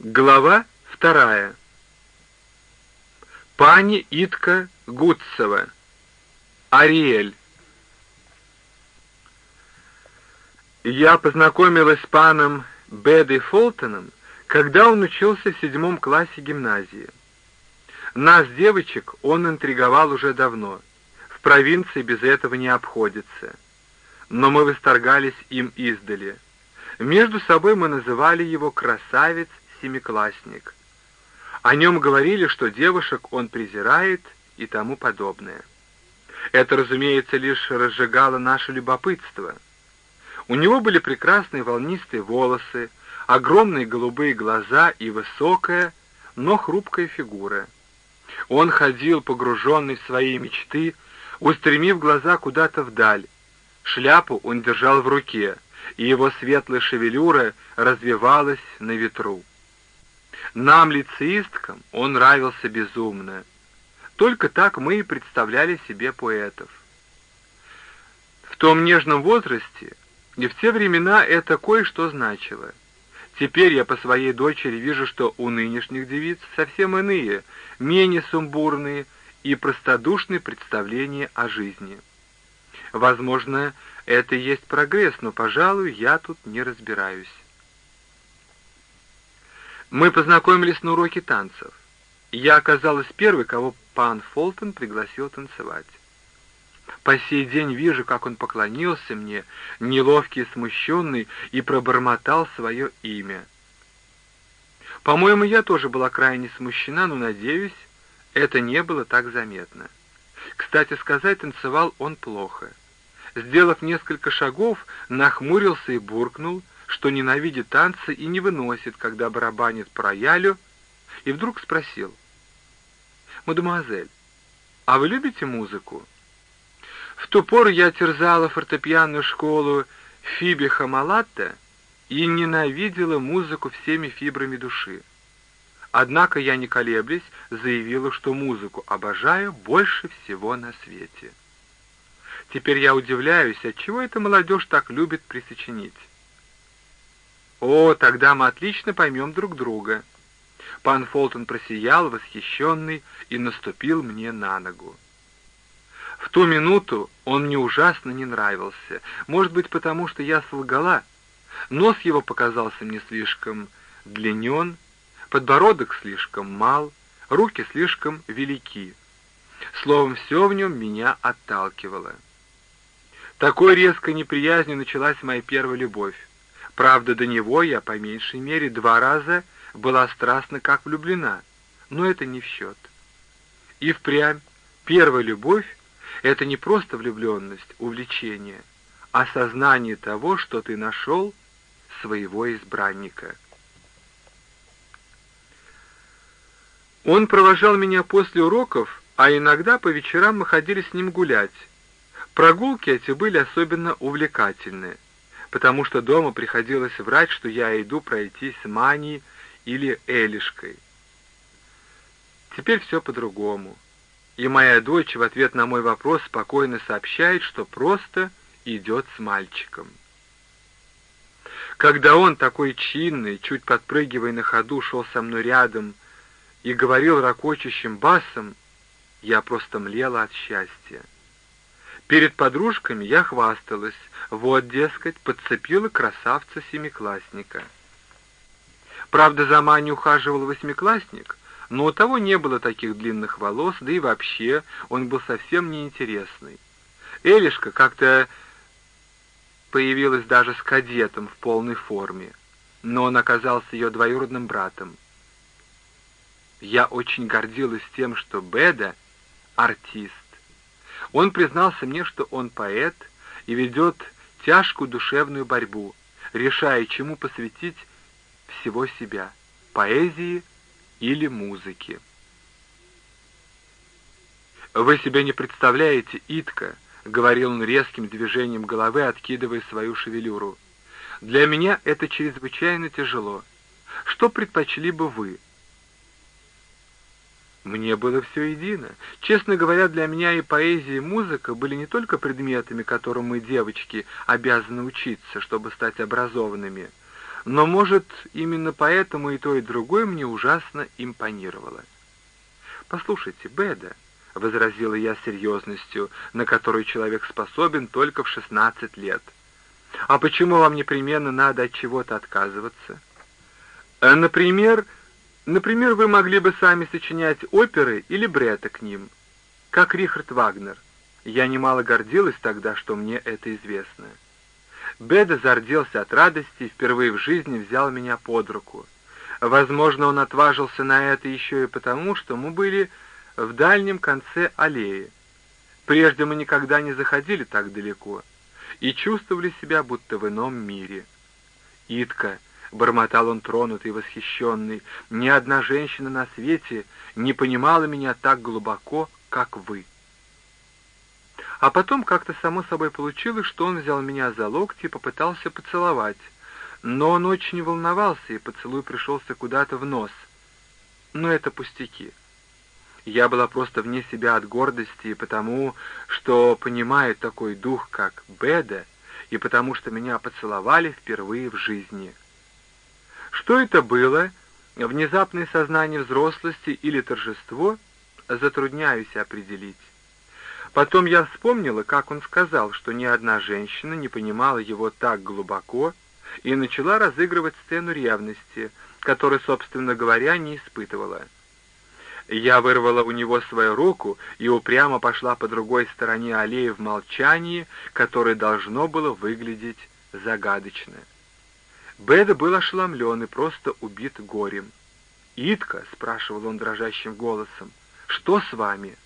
Глава вторая. Пани Итка Гудцева. Ариэль. Я познакомилась с паном Бэдой Фолтоном, когда он учился в седьмом классе гимназии. Нас, девочек, он интриговал уже давно. В провинции без этого не обходится. Но мы восторгались им издали. Между собой мы называли его «красавец семиклассник. О нем говорили, что девушек он презирает и тому подобное. Это, разумеется, лишь разжигало наше любопытство. У него были прекрасные волнистые волосы, огромные голубые глаза и высокая, но хрупкая фигура. Он ходил, погруженный в свои мечты, устремив глаза куда-то вдаль. Шляпу он держал в руке, и его светлая шевелюра развивалась на ветру. Нам, лицеисткам, он нравился безумно. Только так мы и представляли себе поэтов. В том нежном возрасте и в те времена это кое-что значило. Теперь я по своей дочери вижу, что у нынешних девиц совсем иные, менее сумбурные и простодушные представления о жизни. Возможно, это и есть прогресс, но, пожалуй, я тут не разбираюсь. Мы познакомились на уроке танцев. Я оказалась первой, кого пан Фолтон пригласил танцевать. По сей день вижу, как он поклонился мне, неловкий и смущенный, и пробормотал свое имя. По-моему, я тоже была крайне смущена, но, надеюсь, это не было так заметно. Кстати сказать, танцевал он плохо. Сделав несколько шагов, нахмурился и буркнул — что ненавидит танцы и не выносит, когда барабанит по роялю, и вдруг спросил. «Мадемуазель, а вы любите музыку?» В ту пору я терзала фортепианную школу Фиби Хамалатта и ненавидела музыку всеми фибрами души. Однако я, не колеблясь, заявила, что музыку обожаю больше всего на свете. Теперь я удивляюсь, отчего эта молодежь так любит присочинить. «О, тогда мы отлично поймем друг друга». Пан Фолтон просиял, восхищенный, и наступил мне на ногу. В ту минуту он мне ужасно не нравился, может быть, потому что я солгала. Нос его показался мне слишком длинен, подбородок слишком мал, руки слишком велики. Словом, все в нем меня отталкивало. Такой резкой неприязнью началась моя первая любовь. Правда, до него я, по меньшей мере, два раза была страстно как влюблена, но это не в счет. И впрямь первая любовь — это не просто влюбленность, увлечение, а сознание того, что ты нашел своего избранника. Он провожал меня после уроков, а иногда по вечерам мы ходили с ним гулять. Прогулки эти были особенно увлекательные потому что дома приходилось врать, что я иду пройтись с Маней или Элишкой. Теперь все по-другому. И моя дочь в ответ на мой вопрос спокойно сообщает, что просто идет с мальчиком. Когда он, такой чинный, чуть подпрыгивая на ходу, шел со мной рядом и говорил ракочущим басом, я просто млела от счастья. Перед подружками я хвасталась, вот, дескать, подцепила красавца-семиклассника. Правда, за Маней ухаживал восьмиклассник, но у того не было таких длинных волос, да и вообще он был совсем неинтересный. Элишка как-то появилась даже с кадетом в полной форме, но он оказался ее двоюродным братом. Я очень гордилась тем, что Беда — артист. Он признался мне, что он поэт и ведет тяжкую душевную борьбу, решая, чему посвятить всего себя — поэзии или музыке. «Вы себе не представляете, Итка», — говорил он резким движением головы, откидывая свою шевелюру. «Для меня это чрезвычайно тяжело. Что предпочли бы вы?» Мне было все едино. Честно говоря, для меня и поэзия, и музыка были не только предметами, которым мы, девочки, обязаны учиться, чтобы стать образованными, но, может, именно поэтому и то, и другое мне ужасно импонировало. «Послушайте, Беда», — возразила я серьезностью, на которую человек способен только в шестнадцать лет, «а почему вам непременно надо от чего-то отказываться?» «Э, «Например, например, вы могли бы сами сочинять оперы или бреты к ним, как Рихард Вагнер. Я немало гордилась тогда, что мне это известно». Беда зарделся от радости и впервые в жизни взял меня под руку. Возможно, он отважился на это еще и потому, что мы были в дальнем конце аллеи. Прежде мы никогда не заходили так далеко и чувствовали себя будто в ином мире. «Итка», — бормотал он тронутый восхищенный, — «ни одна женщина на свете не понимала меня так глубоко, как вы». А потом как-то само собой получилось, что он взял меня за локти и попытался поцеловать. Но он очень волновался, и поцелуй пришелся куда-то в нос. Но это пустяки. Я была просто вне себя от гордости, и потому, что понимаю такой дух, как Беда, и потому что меня поцеловали впервые в жизни. Что это было? Внезапное сознание взрослости или торжество? Затрудняюсь определить. Потом я вспомнила, как он сказал, что ни одна женщина не понимала его так глубоко, и начала разыгрывать сцену ревности, которую, собственно говоря, не испытывала. Я вырвала у него свою руку и упрямо пошла по другой стороне аллеи в молчании, которое должно было выглядеть загадочно. Беда был ошеломлен и просто убит горем. «Итка?» — спрашивал он дрожащим голосом. «Что с вами?»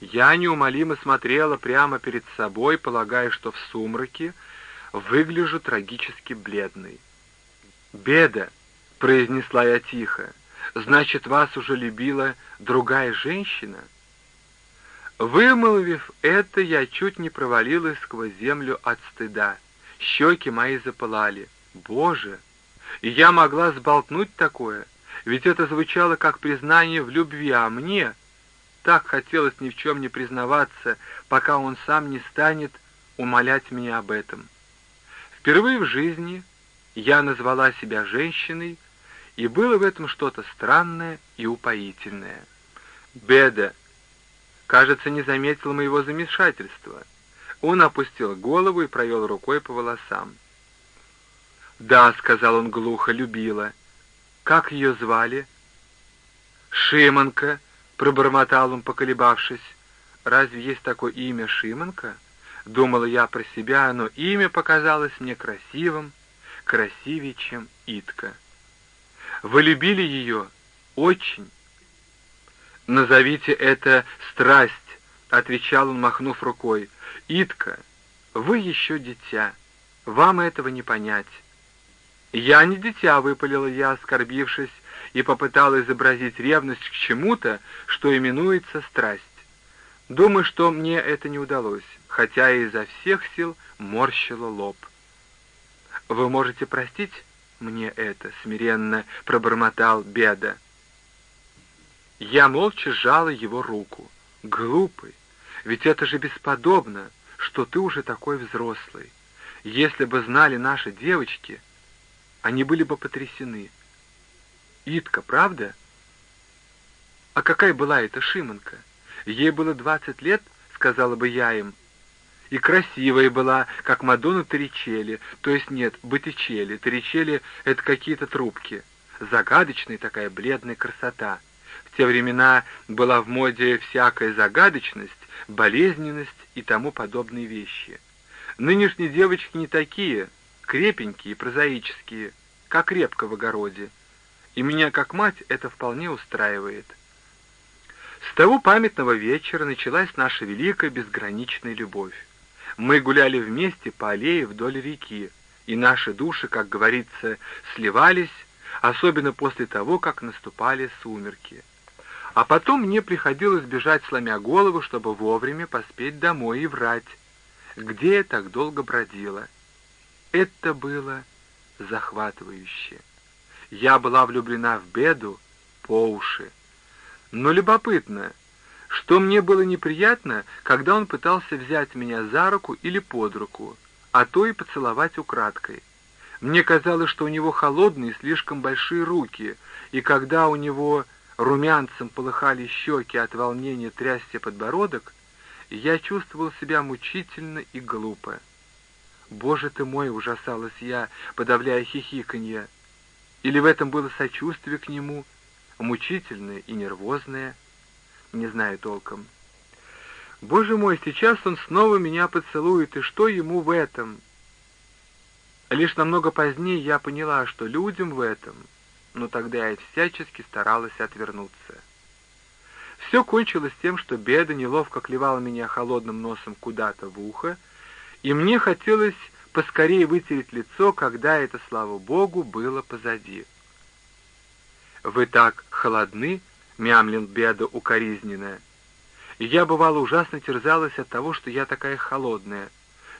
Я неумолимо смотрела прямо перед собой, полагая, что в сумраке выгляжу трагически бледной. «Беда!» — произнесла я тихо. «Значит, вас уже любила другая женщина?» Вымолвив это, я чуть не провалилась сквозь землю от стыда. Щеки мои запылали. Боже! И я могла сболтнуть такое, ведь это звучало как признание в любви, а мне так хотелось ни в чем не признаваться, пока он сам не станет умолять меня об этом. Впервые в жизни я назвала себя женщиной, и было в этом что-то странное и упоительное. Беда, кажется, не заметил моего замешательства. Он опустил голову и провел рукой по волосам. «Да», — сказал он глухо, — «любила. Как ее звали?» «Шимонка», — пробормотал он, поколебавшись. «Разве есть такое имя Шимонка?» Думала я про себя, но имя показалось мне красивым, красивее, чем Итка. «Вы любили ее? Очень?» «Назовите это страсть», — отвечал он, махнув рукой. «Итка, вы еще дитя, вам этого не понять». «Я не дитя», — выпалила я, оскорбившись, и попытала изобразить ревность к чему-то, что именуется страсть. Думаю, что мне это не удалось, хотя и изо всех сил морщила лоб. «Вы можете простить мне это?» — смиренно пробормотал Беда. Я молча сжала его руку. «Глупый, ведь это же бесподобно, что ты уже такой взрослый. Если бы знали наши девочки, они были бы потрясены. Итка, правда? А какая была эта Шимонка? Ей было двадцать лет, сказала бы я им. И красивая была, как Мадонна Торричелли, то есть нет, Боттичелли. Торричелли — это какие-то трубки. Загадочная такая бледная красота. В те времена была в моде всякая загадочность, болезненность и тому подобные вещи. Нынешние девочки не такие, крепенькие, прозаические, как репка в огороде и меня как мать это вполне устраивает. С того памятного вечера началась наша великая безграничная любовь. Мы гуляли вместе по аллее вдоль реки, и наши души, как говорится, сливались, особенно после того, как наступали сумерки. А потом мне приходилось бежать, сломя голову, чтобы вовремя поспеть домой и врать, где я так долго бродила. Это было захватывающе. Я была влюблена в Беду по уши. Но любопытно, что мне было неприятно, когда он пытался взять меня за руку или под руку, а то и поцеловать украдкой. Мне казалось, что у него холодные, слишком большие руки, и когда у него румянцем полыхали щеки от волнения трясся подбородок, я чувствовал себя мучительно и глупо. «Боже ты мой!» — ужасалась я, подавляя хихиканье. Или в этом было сочувствие к нему, мучительное и нервозное? Не знаю толком. Боже мой, сейчас он снова меня поцелует, и что ему в этом? Лишь намного позднее я поняла, что людям в этом, но тогда я всячески старалась отвернуться. Все кончилось тем, что Беда неловко клевала меня холодным носом куда-то в ухо, и мне хотелось поскорее вытереть лицо, когда это, слава богу, было позади. «Вы так холодны?» — мямлин Беда укоризненная. И я, бывало, ужасно терзалась от того, что я такая холодная.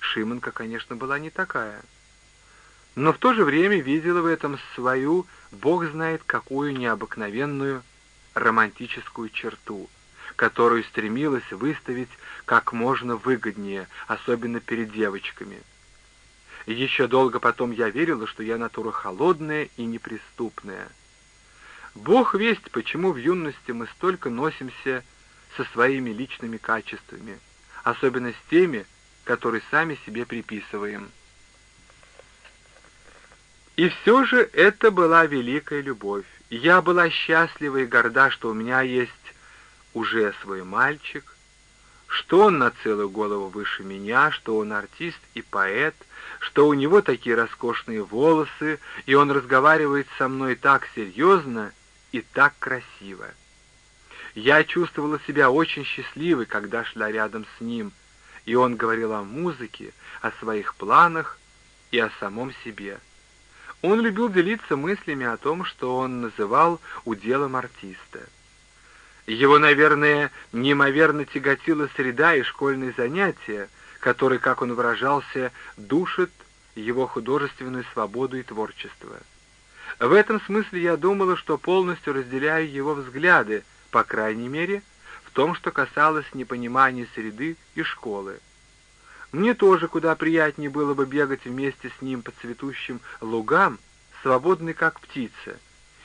Шимонка, конечно, была не такая. Но в то же время видела в этом свою, бог знает какую необыкновенную романтическую черту, которую стремилась выставить как можно выгоднее, особенно перед девочками. И еще долго потом я верила, что я натура холодная и неприступная. Бог весть, почему в юности мы столько носимся со своими личными качествами, особенно с теми, которые сами себе приписываем. И все же это была великая любовь. Я была счастлива и горда, что у меня есть уже свой мальчик, что он на целую голову выше меня, что он артист и поэт, что у него такие роскошные волосы, и он разговаривает со мной так серьезно и так красиво. Я чувствовала себя очень счастливой, когда шла рядом с ним, и он говорил о музыке, о своих планах и о самом себе. Он любил делиться мыслями о том, что он называл уделом артиста. Его, наверное, неимоверно тяготила среда и школьные занятия, которые, как он выражался, душат его художественную свободу и творчество. В этом смысле я думала, что полностью разделяю его взгляды, по крайней мере, в том, что касалось непонимания среды и школы. Мне тоже куда приятнее было бы бегать вместе с ним по цветущим лугам, свободный как птица,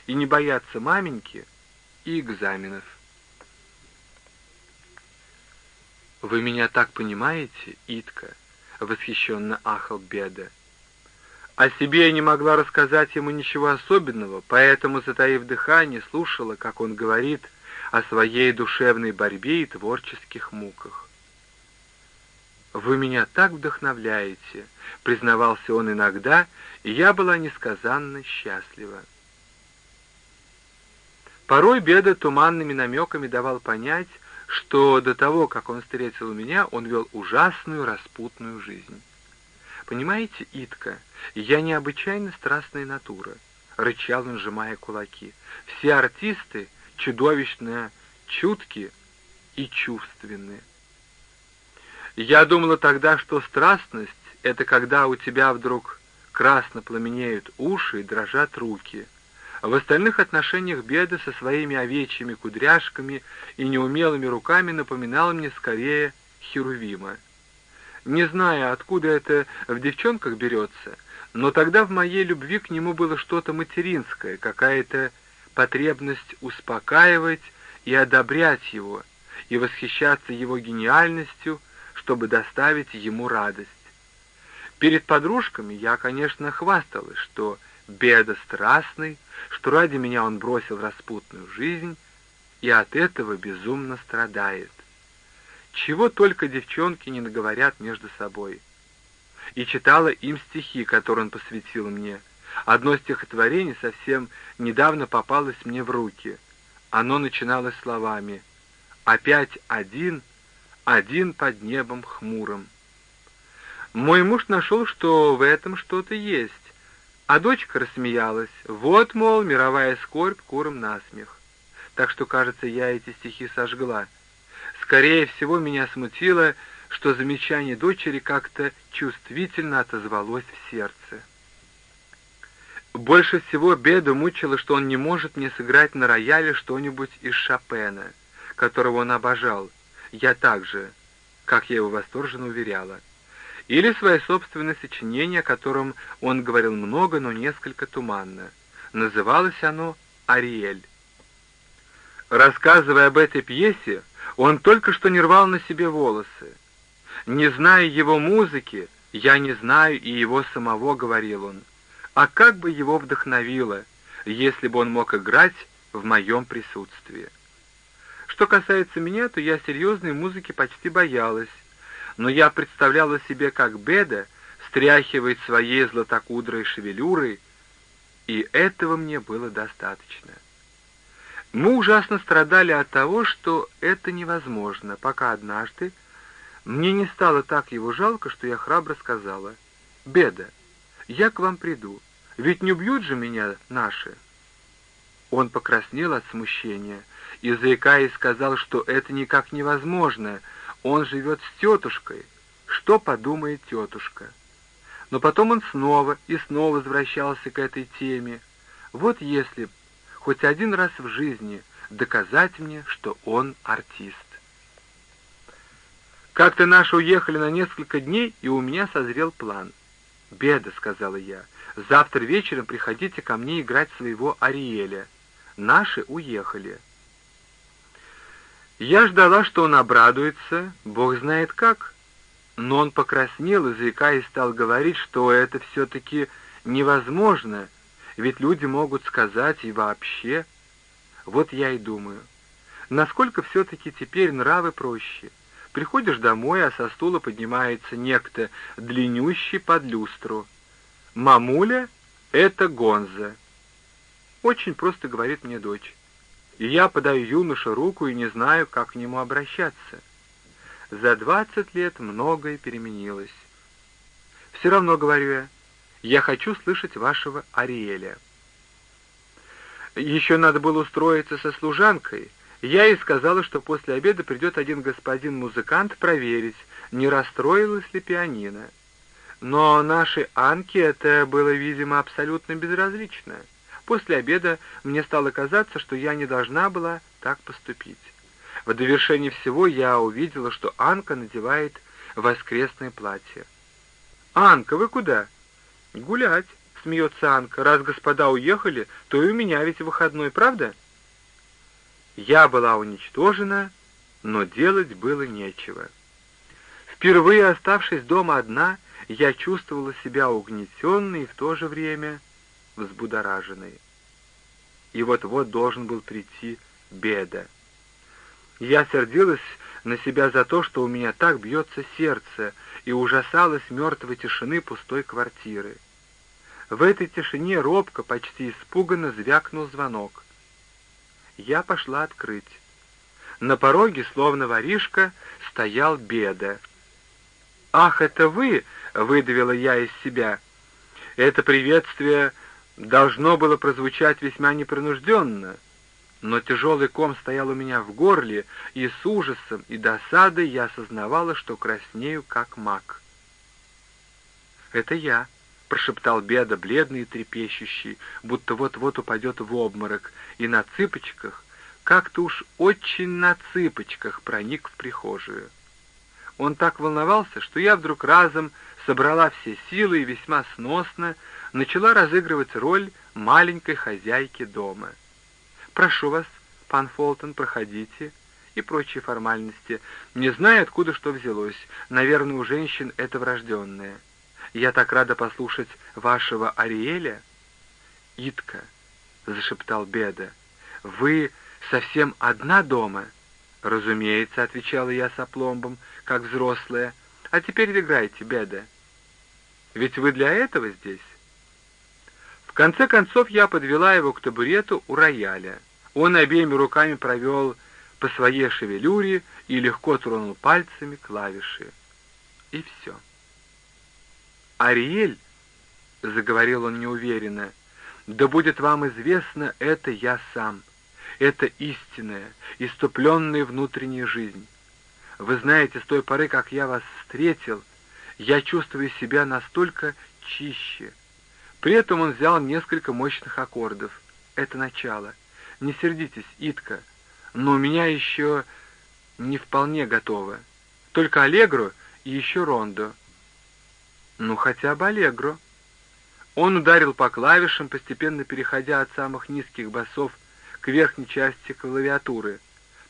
и не бояться маменьки и экзаменов. «Вы меня так понимаете, Итка?» — восхищенно ахал Беда. О себе я не могла рассказать ему ничего особенного, поэтому, затаив дыхание, слушала, как он говорит — о своей душевной борьбе и творческих муках. «Вы меня так вдохновляете», — признавался он иногда, и я была несказанно счастлива. Порой Беда туманными намеками давал понять, что до того, как он встретил меня, он вел ужасную распутную жизнь. «Понимаете, Итка, я необычайно страстная натура», — рычал он, сжимая кулаки. «Все артисты чудовищно чутки и чувственны. Я думала тогда, что страстность — это когда у тебя вдруг красно пламенеют уши и дрожат руки. В остальных отношениях беда со своими овечьими кудряшками и неумелыми руками напоминала мне скорее Херувима. Не знаю, откуда это в девчонках берется, но тогда в моей любви к нему было что-то материнское, какая-то потребность успокаивать и одобрять его, и восхищаться его гениальностью, чтобы доставить ему радость. Перед подружками я, конечно, хвасталась, что беда страстный, что ради меня он бросил распутную жизнь и от этого безумно страдает. Чего только девчонки не наговорят между собой. И читала им стихи, которые он посвятил мне — Одно стихотворение совсем недавно попалось мне в руки. Оно начиналось словами «Опять один, один под небом хмурым». Мой муж нашел, что в этом что-то есть, а дочка рассмеялась. Вот, мол, мировая скорбь куром насмех. Так что, кажется, я эти стихи сожгла. Скорее всего, меня смутило, что замечание дочери как-то чувствительно отозвалось в сердце. Больше всего Беду мучило, что он не может мне сыграть на рояле что-нибудь из Шопена, которого он обожал. Я также, как я его восторженно уверяла. Или свое собственное сочинение, о котором он говорил много, но несколько туманно. Называлось оно «Ариэль». Рассказывая об этой пьесе, он только что не рвал на себе волосы. «Не зная его музыки, я не знаю и его самого», — говорил он. «А как бы его вдохновило, если бы он мог играть в моем присутствии?» Что касается меня, то я серьезной музыки почти боялась, но я представляла себе, как Беда стряхивает своей златокудрой шевелюрой, и этого мне было достаточно. Мы ужасно страдали от того, что это невозможно, пока однажды мне не стало так его жалко, что я храбро сказала, «Беда, я к вам приду, ведь не убьют же меня наши». Он покраснел от смущения и, заикаясь, сказал, что это никак невозможно, он живет с тетушкой. Что подумает тетушка? Но потом он снова и снова возвращался к этой теме. Вот если хоть один раз в жизни доказать мне, что он артист. Как-то наши уехали на несколько дней, и у меня созрел план. «Беда», — сказала я, — «завтра вечером приходите ко мне играть своего Ариэля. Наши уехали». Я ждала, что он обрадуется, бог знает как, но он покраснел и, заикаясь, стал говорить, что это все-таки невозможно — ведь люди могут сказать и вообще. Вот я и думаю, насколько все-таки теперь нравы проще. Приходишь домой, а со стула поднимается некто, длиннющий под люстру. «Мамуля — это Гонза». Очень просто говорит мне дочь. И я подаю юноше руку и не знаю, как к нему обращаться. За двадцать лет многое переменилось. Все равно, говорю я, я хочу слышать вашего Ариэля. Еще надо было устроиться со служанкой. Я ей сказала, что после обеда придет один господин-музыкант проверить, не расстроилась ли пианино. Но нашей Анке это было, видимо, абсолютно безразлично. После обеда мне стало казаться, что я не должна была так поступить. В довершении всего я увидела, что Анка надевает воскресное платье. «Анка, вы куда?» «Гулять», — смеется Анка. «Раз господа уехали, то и у меня ведь выходной, правда?» Я была уничтожена, но делать было нечего. Впервые оставшись дома одна, я чувствовала себя угнетенной и в то же время взбудораженной. И вот-вот должен был прийти беда. Я сердилась на себя за то, что у меня так бьется сердце, и ужасалась мертвой тишины пустой квартиры. В этой тишине робко, почти испуганно звякнул звонок. Я пошла открыть. На пороге, словно воришка, стоял Беда. «Ах, это вы!» — выдавила я из себя. Это приветствие должно было прозвучать весьма непринужденно, но тяжелый ком стоял у меня в горле, и с ужасом и досадой я осознавала, что краснею, как маг. «Это я», — прошептал Беда, бледный и трепещущий, будто вот-вот упадет в обморок, и на цыпочках, как-то уж очень на цыпочках проник в прихожую. Он так волновался, что я вдруг разом собрала все силы и весьма сносно начала разыгрывать роль маленькой хозяйки дома — «Прошу вас, пан Фолтон, проходите» и прочие формальности. Не знаю, откуда что взялось. Наверное, у женщин это врожденное. Я так рада послушать вашего Ариэля. «Итка», — зашептал Беда, — «вы совсем одна дома?» «Разумеется», — отвечала я с опломбом, как взрослая. «А теперь играйте, Беда. Ведь вы для этого здесь?» В конце концов я подвела его к табурету у рояля. Он обеими руками провел по своей шевелюре и легко тронул пальцами клавиши. И все. «Ариэль», — заговорил он неуверенно, — «да будет вам известно, это я сам. Это истинная, иступленная внутренняя жизнь. Вы знаете, с той поры, как я вас встретил, я чувствую себя настолько чище, при этом он взял несколько мощных аккордов. Это начало. Не сердитесь, Итка, но у меня еще не вполне готово. Только аллегро и еще рондо. Ну, хотя бы аллегро. Он ударил по клавишам, постепенно переходя от самых низких басов к верхней части клавиатуры,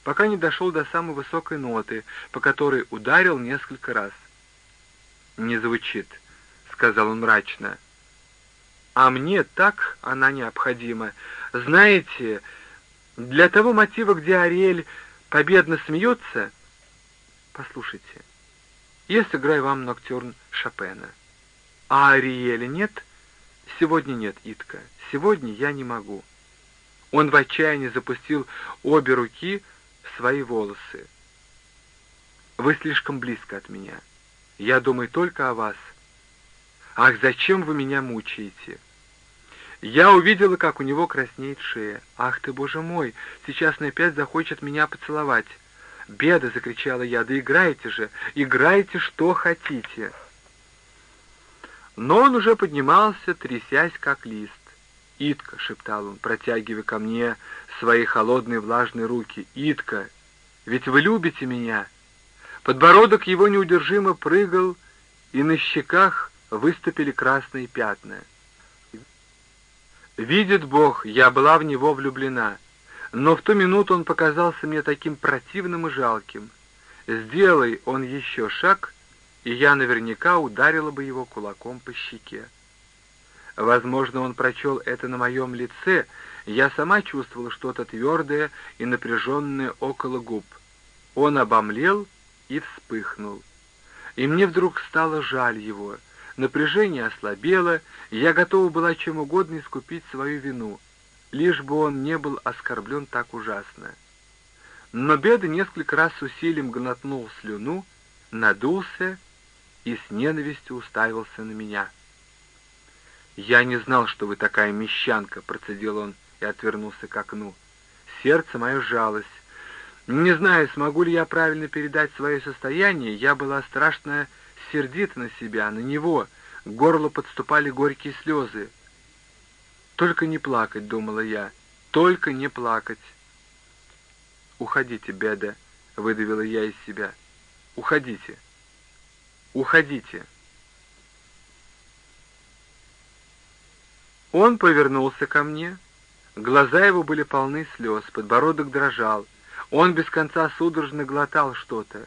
пока не дошел до самой высокой ноты, по которой ударил несколько раз. «Не звучит», — сказал он мрачно. «А мне так она необходима. Знаете, для того мотива, где Ариэль победно смеется...» «Послушайте, я сыграю вам ноктюрн Шопена». «А Ариэля нет?» «Сегодня нет, Итка. Сегодня я не могу». Он в отчаянии запустил обе руки в свои волосы. «Вы слишком близко от меня. Я думаю только о вас. Ах, зачем вы меня мучаете?» Я увидела, как у него краснеет шея. «Ах ты, боже мой! Сейчас он опять захочет меня поцеловать!» «Беда!» — закричала я. «Да играйте же! Играйте, что хотите!» Но он уже поднимался, трясясь, как лист. «Итка!» — шептал он, протягивая ко мне свои холодные влажные руки. «Итка! Ведь вы любите меня!» Подбородок его неудержимо прыгал, и на щеках выступили красные пятна. Видит Бог, я была в него влюблена, но в ту минуту он показался мне таким противным и жалким. Сделай он еще шаг, и я наверняка ударила бы его кулаком по щеке. Возможно, он прочел это на моем лице, я сама чувствовала что-то твердое и напряженное около губ. Он обомлел и вспыхнул. И мне вдруг стало жаль его. Напряжение ослабело, и я готова была чем угодно искупить свою вину, лишь бы он не был оскорблен так ужасно. Но Беда несколько раз с усилием глотнул слюну, надулся и с ненавистью уставился на меня. «Я не знал, что вы такая мещанка», — процедил он и отвернулся к окну. Сердце мое жалось. Не знаю, смогу ли я правильно передать свое состояние, я была страшно сердита на себя, на него, к горлу подступали горькие слезы. «Только не плакать», — думала я, — «только не плакать». «Уходите, Беда», — выдавила я из себя. «Уходите, уходите». Он повернулся ко мне. Глаза его были полны слез, подбородок дрожал. Он без конца судорожно глотал что-то.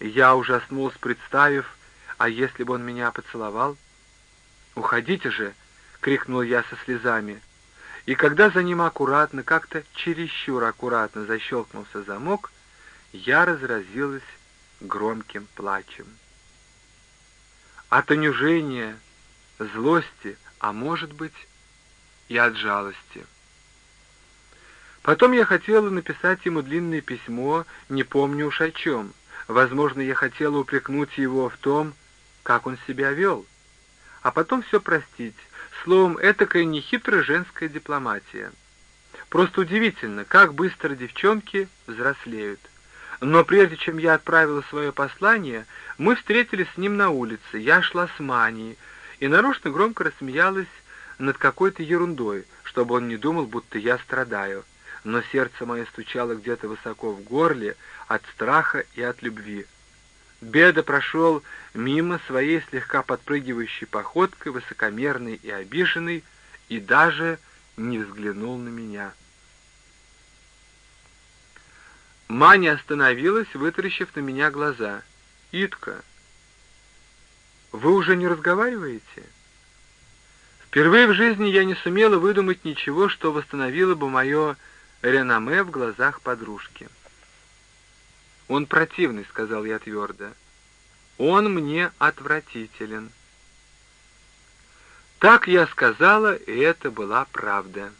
Я ужаснулась, представив, а если бы он меня поцеловал? «Уходите же!» — крикнул я со слезами. И когда за ним аккуратно, как-то чересчур аккуратно защелкнулся замок, я разразилась громким плачем. От унижения, злости, а может быть, и от жалости. Потом я хотела написать ему длинное письмо, не помню уж о чем. Возможно, я хотела упрекнуть его в том, как он себя вел, а потом все простить. Словом, этакая нехитрая женская дипломатия. Просто удивительно, как быстро девчонки взрослеют. Но прежде чем я отправила свое послание, мы встретились с ним на улице. Я шла с Манией и нарочно громко рассмеялась над какой-то ерундой, чтобы он не думал, будто я страдаю. Но сердце мое стучало где-то высоко в горле от страха и от любви. Беда прошел мимо своей слегка подпрыгивающей походкой, высокомерный и обиженный, и даже не взглянул на меня. Маня остановилась, вытаращив на меня глаза. «Итка, вы уже не разговариваете?» Впервые в жизни я не сумела выдумать ничего, что восстановило бы мое реноме в глазах подружки. «Он противный», — сказал я твердо. «Он мне отвратителен». Так я сказала, и это была правда.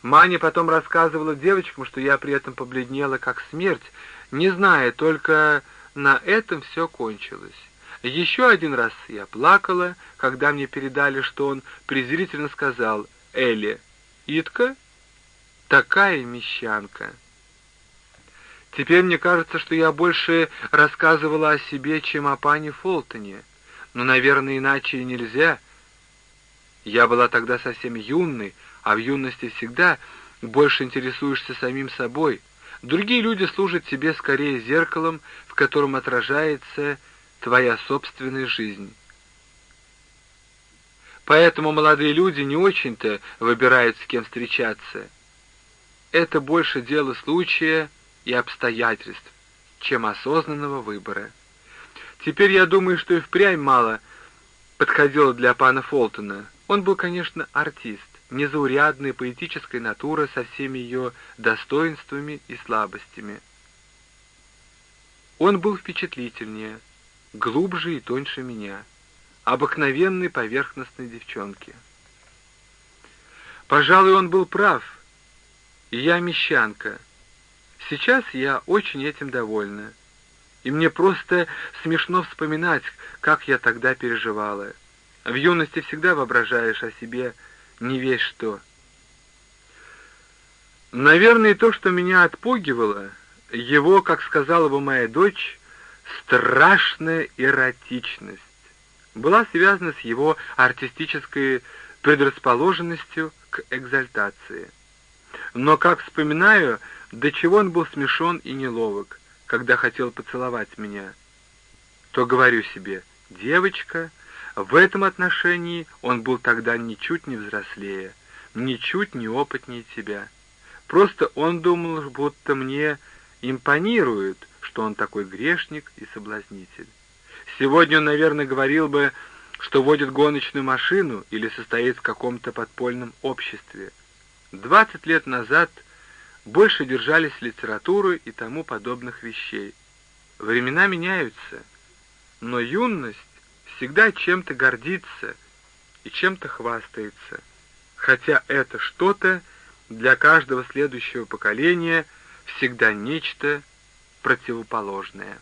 Маня потом рассказывала девочкам, что я при этом побледнела как смерть, не зная, только на этом все кончилось. Еще один раз я плакала, когда мне передали, что он презрительно сказал «Элли, Итка, такая мещанка». Теперь мне кажется, что я больше рассказывала о себе, чем о пане Фолтоне. Но, наверное, иначе и нельзя. Я была тогда совсем юной, а в юности всегда больше интересуешься самим собой. Другие люди служат тебе скорее зеркалом, в котором отражается твоя собственная жизнь. Поэтому молодые люди не очень-то выбирают, с кем встречаться. Это больше дело случая и обстоятельств, чем осознанного выбора. Теперь я думаю, что и впрямь мало подходило для пана Фолтона. Он был, конечно, артист, незаурядная поэтическая натура со всеми ее достоинствами и слабостями. Он был впечатлительнее, глубже и тоньше меня, обыкновенной поверхностной девчонки. Пожалуй, он был прав, я мещанка. Сейчас я очень этим довольна, и мне просто смешно вспоминать, как я тогда переживала. В юности всегда воображаешь о себе не весь что. Наверное, то, что меня отпугивало, его, как сказала бы моя дочь, страшная эротичность, была связана с его артистической предрасположенностью к экзальтации. Но, как вспоминаю, до чего он был смешон и неловок, когда хотел поцеловать меня, то говорю себе, девочка — в этом отношении он был тогда ничуть не взрослее, ничуть не опытнее тебя. Просто он думал, будто мне импонирует, что он такой грешник и соблазнитель. Сегодня он, наверное, говорил бы, что водит гоночную машину или состоит в каком-то подпольном обществе. Двадцать лет назад больше держались литературы и тому подобных вещей. Времена меняются, но юность всегда чем-то гордится и чем-то хвастается, хотя это что-то для каждого следующего поколения всегда нечто противоположное.